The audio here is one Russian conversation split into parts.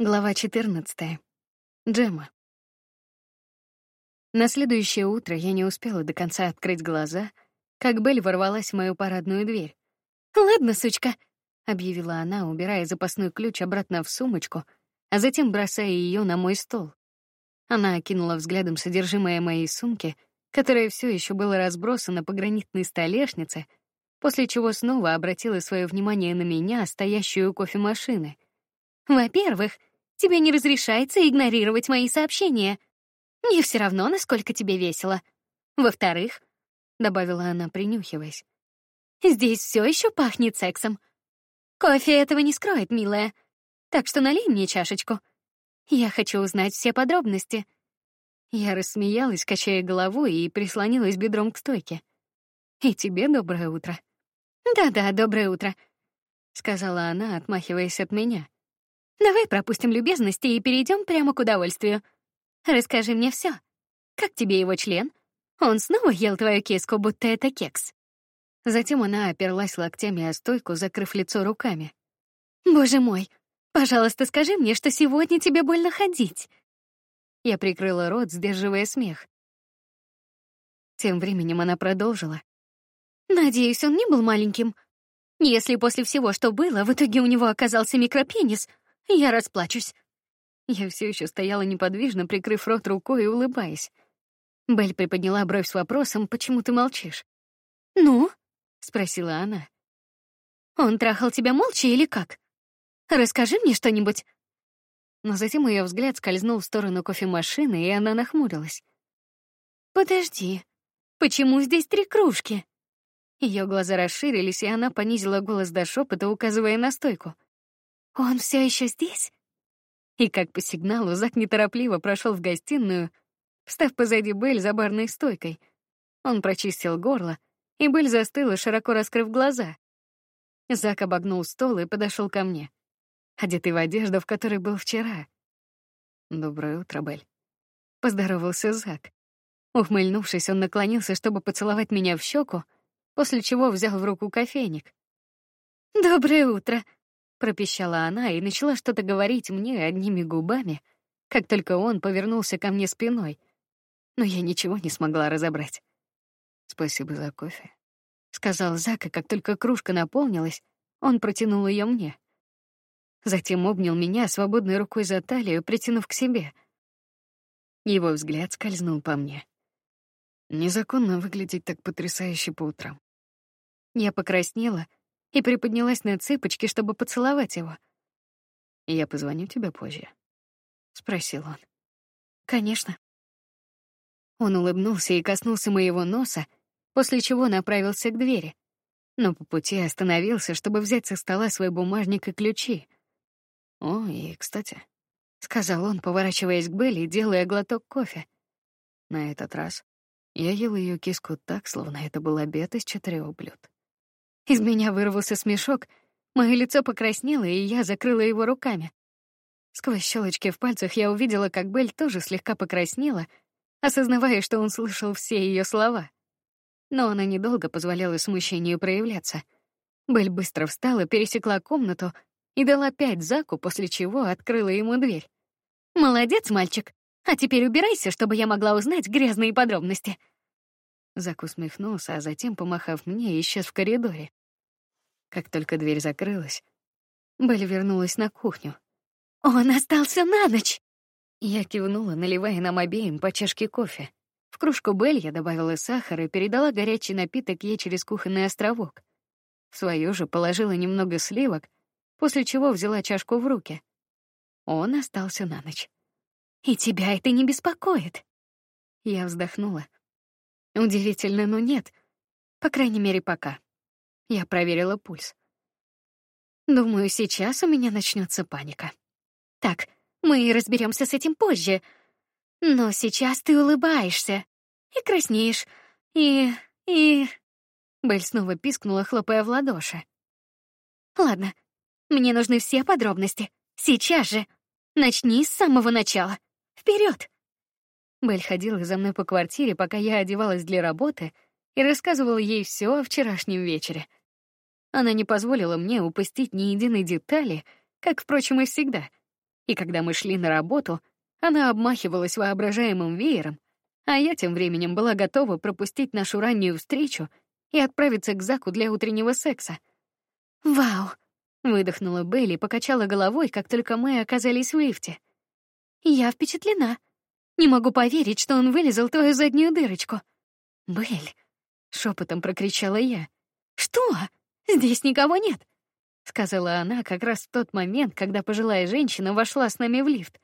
Глава 14. Джема. На следующее утро я не успела до конца открыть глаза, как Белль ворвалась в мою парадную дверь. «Ладно, сучка», — объявила она, убирая запасной ключ обратно в сумочку, а затем бросая ее на мой стол. Она окинула взглядом содержимое моей сумки, которое все еще было разбросано по гранитной столешнице, после чего снова обратила свое внимание на меня, стоящую у кофемашины. «Во-первых, Тебе не разрешается игнорировать мои сообщения. Мне все равно, насколько тебе весело. Во-вторых, добавила она, принюхиваясь, здесь все еще пахнет сексом. Кофе этого не скроет, милая. Так что налей мне чашечку. Я хочу узнать все подробности. Я рассмеялась, качая головой и прислонилась бедром к стойке. И тебе доброе утро. Да-да, доброе утро, сказала она, отмахиваясь от меня. Давай пропустим любезности и перейдем прямо к удовольствию. Расскажи мне все. Как тебе его член? Он снова ел твою киску, будто это кекс. Затем она оперлась локтями о стойку, закрыв лицо руками. Боже мой, пожалуйста, скажи мне, что сегодня тебе больно ходить. Я прикрыла рот, сдерживая смех. Тем временем она продолжила. Надеюсь, он не был маленьким. Если после всего, что было, в итоге у него оказался микропенис, я расплачусь. Я все еще стояла неподвижно, прикрыв рот рукой и улыбаясь. Бель приподняла бровь с вопросом, почему ты молчишь? Ну? спросила она. Он трахал тебя молча или как? Расскажи мне что-нибудь. Но затем ее взгляд скользнул в сторону кофемашины, и она нахмурилась. Подожди, почему здесь три кружки? Ее глаза расширились, и она понизила голос до шепота, указывая на стойку. Он все еще здесь? И как по сигналу Зак неторопливо прошел в гостиную, встав позади Бель за барной стойкой. Он прочистил горло, и Бель застыла, широко раскрыв глаза. Зак обогнул стол и подошел ко мне, одетый в одежду, в которой был вчера. Доброе утро, Бель. Поздоровался Зак. Ухмыльнувшись, он наклонился, чтобы поцеловать меня в щеку, после чего взял в руку кофейник. Доброе утро, пропищала она и начала что-то говорить мне одними губами, как только он повернулся ко мне спиной. Но я ничего не смогла разобрать. Спасибо за кофе, сказал Зак, и как только кружка наполнилась, он протянул ее мне. Затем обнял меня свободной рукой за талию, притянув к себе. Его взгляд скользнул по мне. Незаконно выглядеть так потрясающе по утрам. Я покраснела и приподнялась на цыпочки, чтобы поцеловать его. «Я позвоню тебе позже», — спросил он. «Конечно». Он улыбнулся и коснулся моего носа, после чего направился к двери, но по пути остановился, чтобы взять со стола свой бумажник и ключи. «О, и, кстати», — сказал он, поворачиваясь к Белли и делая глоток кофе. На этот раз я ел ее киску так, словно это был обед из четырех блюд. Из меня вырвался смешок, мое лицо покраснело, и я закрыла его руками. Сквозь щелочки в пальцах я увидела, как Бель тоже слегка покраснела, осознавая, что он слышал все ее слова. Но она недолго позволяла смущению проявляться. Бель быстро встала, пересекла комнату и дала пять Заку, после чего открыла ему дверь. «Молодец, мальчик! А теперь убирайся, чтобы я могла узнать грязные подробности!» Зак усмехнулся, а затем, помахав мне, исчез в коридоре. Как только дверь закрылась, Белль вернулась на кухню. «Он остался на ночь!» Я кивнула, наливая нам обеим по чашке кофе. В кружку Белль я добавила сахар и передала горячий напиток ей через кухонный островок. В свою же положила немного сливок, после чего взяла чашку в руки. Он остался на ночь. «И тебя это не беспокоит?» Я вздохнула. Удивительно, но нет. По крайней мере, пока. Я проверила пульс. Думаю, сейчас у меня начнется паника. Так, мы разберемся с этим позже. Но сейчас ты улыбаешься и краснеешь, и... и... Бель снова пискнула, хлопая в ладоши. Ладно, мне нужны все подробности. Сейчас же. Начни с самого начала. Вперед! Бель ходила за мной по квартире, пока я одевалась для работы, и рассказывала ей все о вчерашнем вечере — она не позволила мне упустить ни единой детали, как, впрочем, и всегда. И когда мы шли на работу, она обмахивалась воображаемым веером, а я тем временем была готова пропустить нашу раннюю встречу и отправиться к Заку для утреннего секса. «Вау!» — выдохнула Белли покачала головой, как только мы оказались в лифте. «Я впечатлена. Не могу поверить, что он вылезал твою заднюю дырочку». «Белль!» — шепотом прокричала я. «Что? Здесь никого нет!» — сказала она как раз в тот момент, когда пожилая женщина вошла с нами в лифт.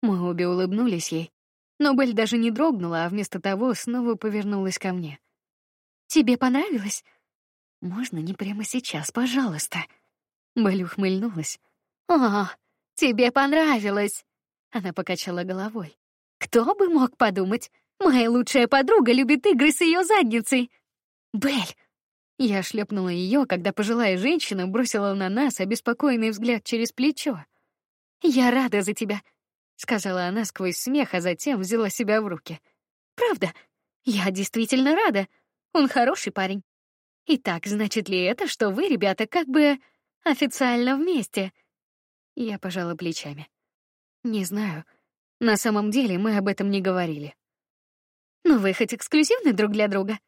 Мы обе улыбнулись ей, но Белль даже не дрогнула, а вместо того снова повернулась ко мне. «Тебе понравилось?» «Можно не прямо сейчас, пожалуйста?» Белль ухмыльнулась. «О, тебе понравилось!» Она покачала головой. «Кто бы мог подумать? Моя лучшая подруга любит игры с ее задницей!» «Белль!» Я шлепнула ее, когда пожилая женщина бросила на нас обеспокоенный взгляд через плечо. «Я рада за тебя сказала она сквозь смех, а затем взяла себя в руки. Правда? Я действительно рада. Он хороший парень. Итак, значит ли это, что вы, ребята, как бы официально вместе? Я пожала плечами. Не знаю. На самом деле мы об этом не говорили. Но вы хоть эксклюзивны друг для друга?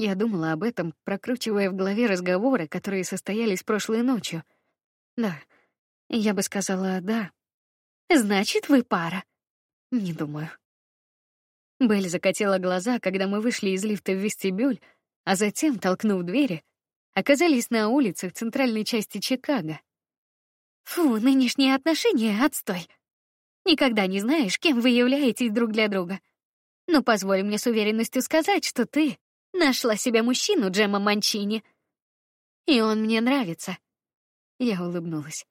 Я думала об этом, прокручивая в голове разговоры, которые состоялись прошлой ночью. Да, я бы сказала «да». Значит, вы пара. Не думаю. Белль закатила глаза, когда мы вышли из лифта в вестибюль, а затем, толкнув двери, оказались на улице в центральной части Чикаго. Фу, нынешние отношения — отстой. Никогда не знаешь, кем вы являетесь друг для друга. Но позволь мне с уверенностью сказать, что ты нашла себе мужчину Джема Манчини. И он мне нравится. Я улыбнулась.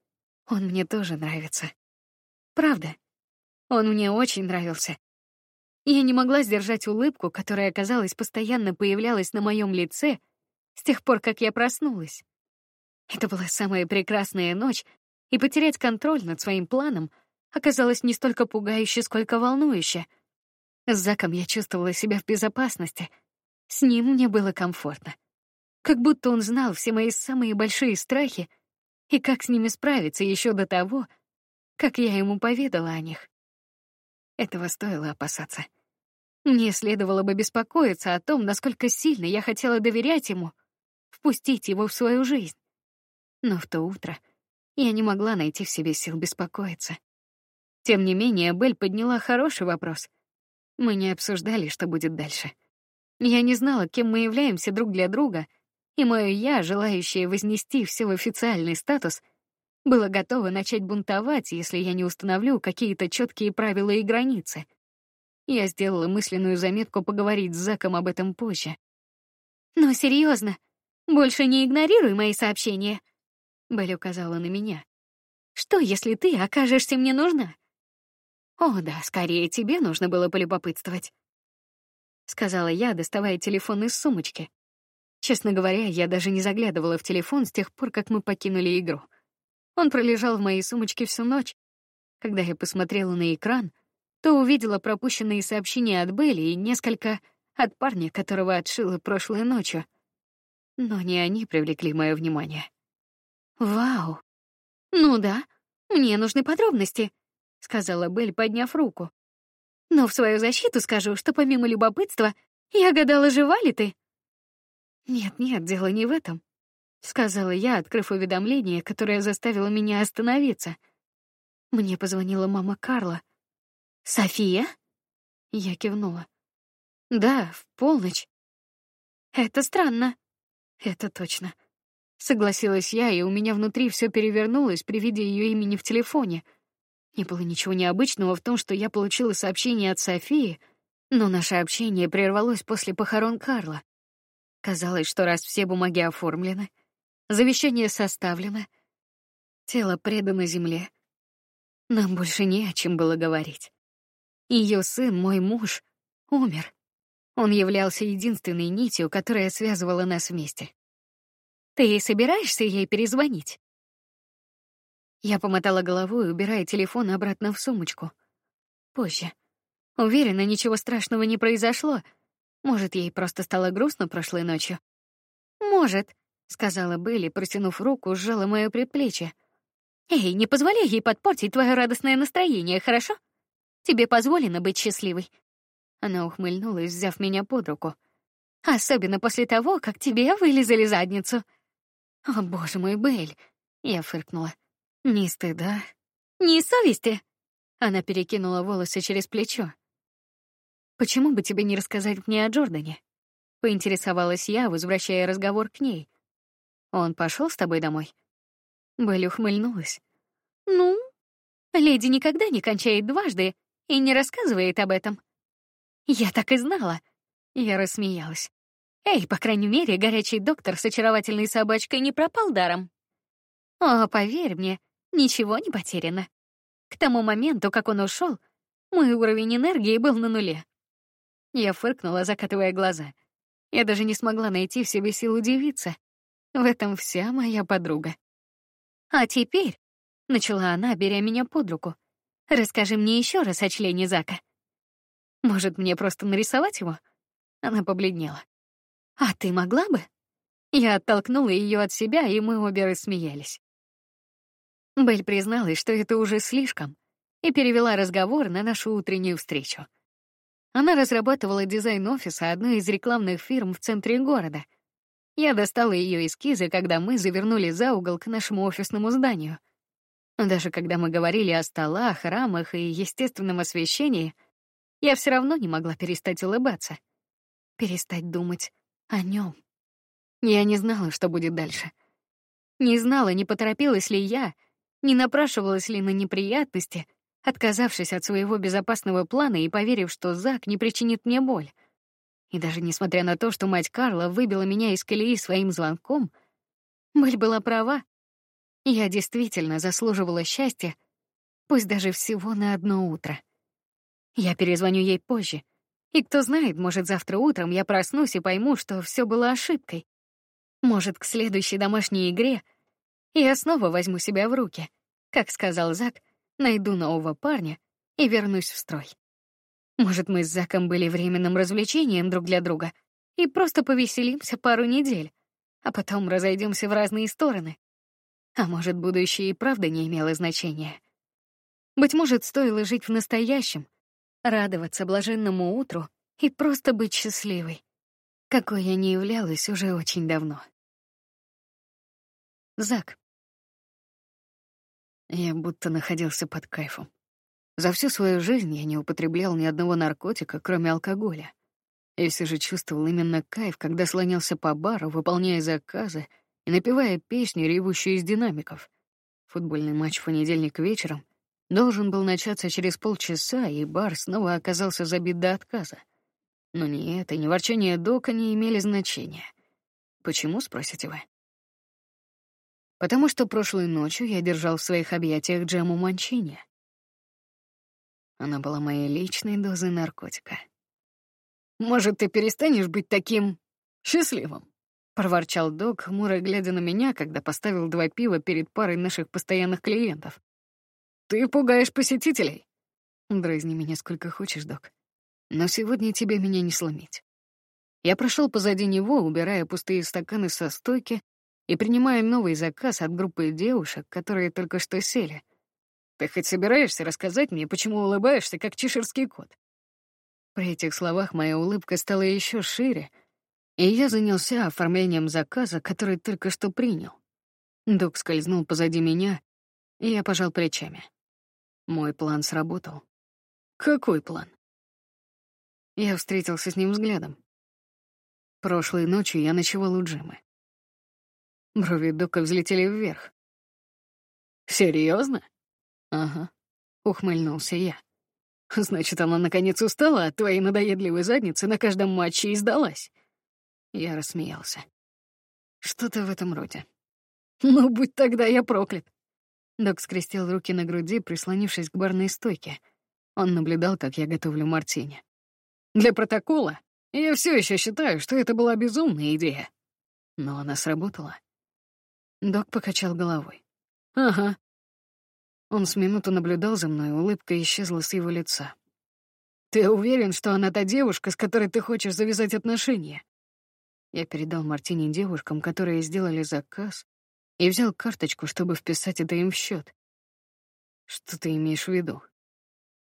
Он мне тоже нравится. Правда. Он мне очень нравился. Я не могла сдержать улыбку, которая, казалось, постоянно появлялась на моем лице с тех пор, как я проснулась. Это была самая прекрасная ночь, и потерять контроль над своим планом оказалось не столько пугающе, сколько волнующе. С Заком я чувствовала себя в безопасности. С ним мне было комфортно. Как будто он знал все мои самые большие страхи и как с ними справиться еще до того, как я ему поведала о них. Этого стоило опасаться. Мне следовало бы беспокоиться о том, насколько сильно я хотела доверять ему, впустить его в свою жизнь. Но в то утро я не могла найти в себе сил беспокоиться. Тем не менее, Белль подняла хороший вопрос. Мы не обсуждали, что будет дальше. Я не знала, кем мы являемся друг для друга, и мое «я», желающее вознести все в официальный статус — было готово начать бунтовать, если я не установлю какие-то четкие правила и границы. Я сделала мысленную заметку поговорить с Заком об этом позже. Но серьезно, больше не игнорируй мои сообщения. Белль указала на меня. Что, если ты окажешься мне нужна? О, да, скорее тебе нужно было полюбопытствовать, сказала я, доставая телефон из сумочки. Честно говоря, я даже не заглядывала в телефон с тех пор, как мы покинули игру. Он пролежал в моей сумочке всю ночь. Когда я посмотрела на экран, то увидела пропущенные сообщения от Белли и несколько от парня, которого отшила прошлой ночью. Но не они привлекли мое внимание. Вау. Ну да, мне нужны подробности, сказала Белль, подняв руку. Но в свою защиту скажу, что помимо любопытства, я гадала, жива ли ты. Нет, нет, дело не в этом сказала я, открыв уведомление, которое заставило меня остановиться. Мне позвонила мама Карла. София? Я кивнула. Да, в полночь. Это странно. Это точно. Согласилась я, и у меня внутри все перевернулось при виде ее имени в телефоне. Не было ничего необычного в том, что я получила сообщение от Софии, но наше общение прервалось после похорон Карла. Казалось, что раз все бумаги оформлены, Завещание составлено. Тело предано земле. Нам больше не о чем было говорить. Ее сын, мой муж, умер. Он являлся единственной нитью, которая связывала нас вместе. Ты собираешься ей перезвонить? Я помотала головой, убирая телефон обратно в сумочку. Позже. Уверена, ничего страшного не произошло. Может, ей просто стало грустно прошлой ночью. Может, сказала Белли, протянув руку, сжала моё предплечье. Эй, не позволяй ей подпортить твое радостное настроение, хорошо? Тебе позволено быть счастливой. Она ухмыльнулась, взяв меня под руку. Особенно после того, как тебе вылезали задницу. О, боже мой, Бэль, я фыркнула. Ни стыда, ни совести. Она перекинула волосы через плечо. Почему бы тебе не рассказать мне о Джордане? Поинтересовалась я, возвращая разговор к ней. Он пошел с тобой домой? Белль ухмыльнулась. Ну, леди никогда не кончает дважды и не рассказывает об этом. Я так и знала. Я рассмеялась. Эй, по крайней мере, горячий доктор с очаровательной собачкой не пропал даром. О, поверь мне, ничего не потеряно. К тому моменту, как он ушел, мой уровень энергии был на нуле. Я фыркнула, закатывая глаза. Я даже не смогла найти в себе сил удивиться. В этом вся моя подруга. А теперь, начала она, беря меня под руку. Расскажи мне еще раз о члене Зака. Может, мне просто нарисовать его? Она побледнела. А ты могла бы? Я оттолкнула ее от себя, и мы обе рассмеялись. Белль призналась, что это уже слишком, и перевела разговор на нашу утреннюю встречу. Она разрабатывала дизайн офиса одной из рекламных фирм в центре города — я достала ее эскизы, когда мы завернули за угол к нашему офисному зданию. Даже когда мы говорили о столах, рамах и естественном освещении, я все равно не могла перестать улыбаться, перестать думать о нем. Я не знала, что будет дальше. Не знала, не поторопилась ли я, не напрашивалась ли на неприятности, отказавшись от своего безопасного плана и поверив, что Зак не причинит мне боль. И даже несмотря на то, что мать Карла выбила меня из колеи своим звонком, Бель была права. Я действительно заслуживала счастья, пусть даже всего на одно утро. Я перезвоню ей позже. И кто знает, может, завтра утром я проснусь и пойму, что все было ошибкой. Может, к следующей домашней игре я снова возьму себя в руки, как сказал Зак, найду нового парня и вернусь в строй. Может, мы с Заком были временным развлечением друг для друга и просто повеселимся пару недель, а потом разойдемся в разные стороны. А может, будущее и правда не имело значения. Быть может, стоило жить в настоящем, радоваться блаженному утру и просто быть счастливой, какой я не являлась уже очень давно. Зак. Я будто находился под кайфом. За всю свою жизнь я не употреблял ни одного наркотика, кроме алкоголя. И все же чувствовал именно кайф, когда слонялся по бару, выполняя заказы и напевая песню, ревущую из динамиков. Футбольный матч в понедельник вечером должен был начаться через полчаса, и бар снова оказался забит до отказа. Но ни это, ни ворчание Дока не имели значения. Почему, спросите вы? Потому что прошлой ночью я держал в своих объятиях Джему Манчини. Она была моей личной дозой наркотика. «Может, ты перестанешь быть таким счастливым?» — проворчал док, хмуро глядя на меня, когда поставил два пива перед парой наших постоянных клиентов. «Ты пугаешь посетителей». «Дразни меня сколько хочешь, док. Но сегодня тебе меня не сломить». Я прошел позади него, убирая пустые стаканы со стойки и принимая новый заказ от группы девушек, которые только что сели — ты хоть собираешься рассказать мне, почему улыбаешься, как чеширский кот?» При этих словах моя улыбка стала еще шире, и я занялся оформлением заказа, который только что принял. Док скользнул позади меня, и я пожал плечами. Мой план сработал. Какой план? Я встретился с ним взглядом. Прошлой ночью я ночевал у Джимы. Брови Дока взлетели вверх. Серьезно? Ага, ухмыльнулся я. Значит, она наконец устала от твоей надоедливой задницы на каждом матче и сдалась. Я рассмеялся. Что-то в этом роде. Ну, будь тогда я проклят. Док скрестил руки на груди, прислонившись к барной стойке. Он наблюдал, как я готовлю мартини. Для протокола я все еще считаю, что это была безумная идея. Но она сработала. Док покачал головой. Ага, он с минуту наблюдал за мной, улыбка исчезла с его лица. «Ты уверен, что она та девушка, с которой ты хочешь завязать отношения?» Я передал Мартине девушкам, которые сделали заказ, и взял карточку, чтобы вписать это им в счет. Что ты имеешь в виду?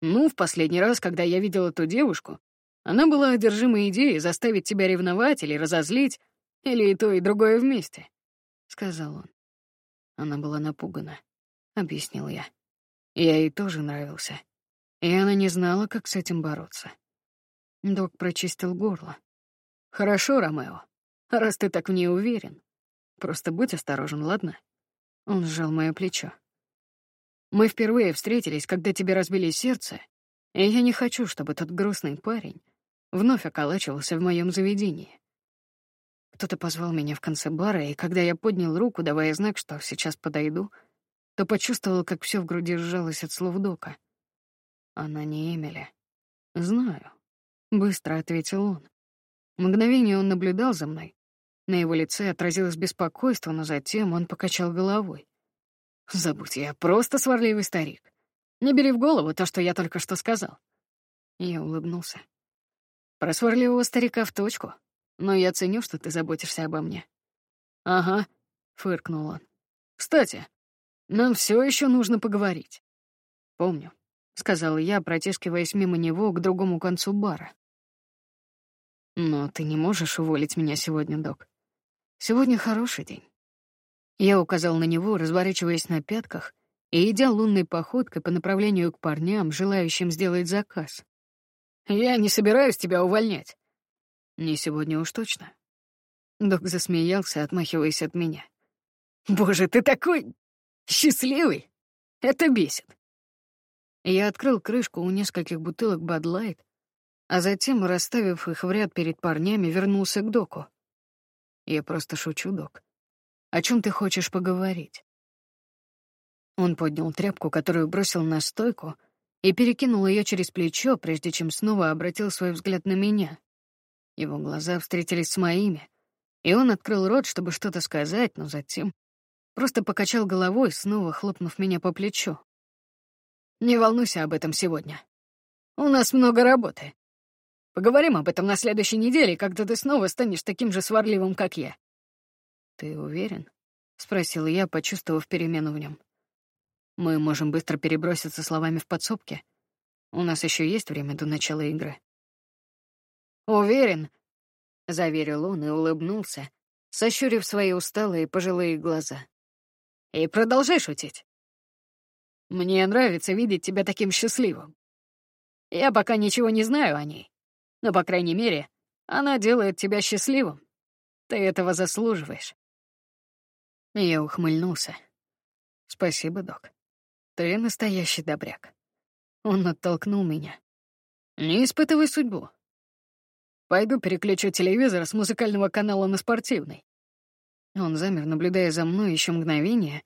Ну, в последний раз, когда я видел эту девушку, она была одержима идеей заставить тебя ревновать или разозлить, или и то, и другое вместе, — сказал он. Она была напугана, — объяснил я. Я ей тоже нравился. И она не знала, как с этим бороться. Док прочистил горло. «Хорошо, Ромео, раз ты так в ней уверен. Просто будь осторожен, ладно?» Он сжал мое плечо. «Мы впервые встретились, когда тебе разбили сердце, и я не хочу, чтобы тот грустный парень вновь околачивался в моем заведении. Кто-то позвал меня в конце бара, и когда я поднял руку, давая знак, что сейчас подойду, то почувствовал, как все в груди сжалось от слов Дока. Она не Эмили. Знаю. Быстро ответил он. Мгновение он наблюдал за мной. На его лице отразилось беспокойство, но затем он покачал головой. «Забудь, я просто сварливый старик. Не бери в голову то, что я только что сказал». Я улыбнулся. «Про сварливого старика в точку, но я ценю, что ты заботишься обо мне». «Ага», — фыркнул он. «Кстати, нам все еще нужно поговорить». «Помню», — сказал я, протискиваясь мимо него к другому концу бара. «Но ты не можешь уволить меня сегодня, док. Сегодня хороший день». Я указал на него, разворачиваясь на пятках и идя лунной походкой по направлению к парням, желающим сделать заказ. «Я не собираюсь тебя увольнять». «Не сегодня уж точно». Док засмеялся, отмахиваясь от меня. «Боже, ты такой счастливый! Это бесит!» Я открыл крышку у нескольких бутылок Bud Light, а затем, расставив их в ряд перед парнями, вернулся к доку. Я просто шучу, док. О чем ты хочешь поговорить? Он поднял тряпку, которую бросил на стойку, и перекинул ее через плечо, прежде чем снова обратил свой взгляд на меня. Его глаза встретились с моими, и он открыл рот, чтобы что-то сказать, но затем просто покачал головой, снова хлопнув меня по плечу. «Не волнуйся об этом сегодня. У нас много работы. Поговорим об этом на следующей неделе, когда ты снова станешь таким же сварливым, как я». «Ты уверен?» — спросил я, почувствовав перемену в нем. «Мы можем быстро переброситься словами в подсобке. У нас еще есть время до начала игры». «Уверен», — заверил он и улыбнулся, сощурив свои усталые пожилые глаза. «И продолжай шутить. Мне нравится видеть тебя таким счастливым. Я пока ничего не знаю о ней, но, по крайней мере, она делает тебя счастливым. Ты этого заслуживаешь. Я ухмыльнулся. Спасибо, док. Ты настоящий добряк. Он оттолкнул меня. Не испытывай судьбу. Пойду переключу телевизор с музыкального канала на спортивный. Он замер, наблюдая за мной еще мгновение,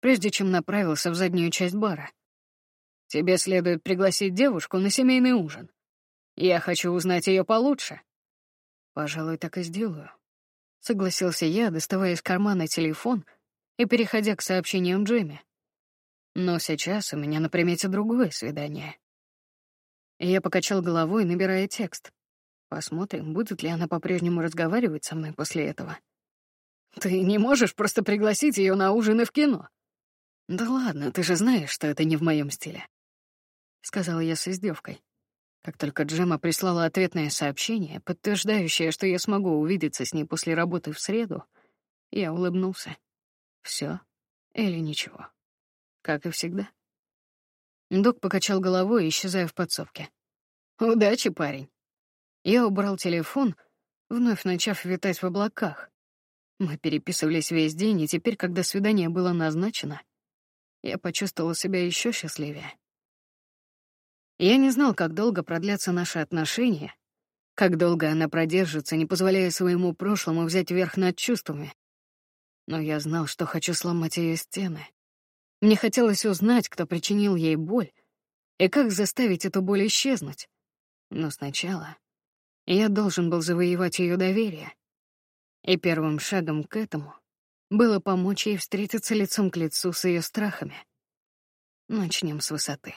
прежде чем направился в заднюю часть бара. Тебе следует пригласить девушку на семейный ужин. Я хочу узнать ее получше. Пожалуй, так и сделаю. Согласился я, доставая из кармана телефон и переходя к сообщениям Джимми. Но сейчас у меня на примете другое свидание. Я покачал головой, набирая текст. Посмотрим, будет ли она по-прежнему разговаривать со мной после этого. Ты не можешь просто пригласить ее на ужин и в кино. Да ладно, ты же знаешь, что это не в моем стиле. Сказала я с издевкой. Как только Джема прислала ответное сообщение, подтверждающее, что я смогу увидеться с ней после работы в среду, я улыбнулся. Все или ничего. Как и всегда. Док покачал головой, исчезая в подсобке. «Удачи, парень». Я убрал телефон, вновь начав витать в облаках. Мы переписывались весь день, и теперь, когда свидание было назначено, я почувствовала себя еще счастливее. Я не знал, как долго продлятся наши отношения, как долго она продержится, не позволяя своему прошлому взять верх над чувствами. Но я знал, что хочу сломать ее стены. Мне хотелось узнать, кто причинил ей боль, и как заставить эту боль исчезнуть. Но сначала я должен был завоевать ее доверие. И первым шагом к этому было помочь ей встретиться лицом к лицу с ее страхами. Начнем с высоты.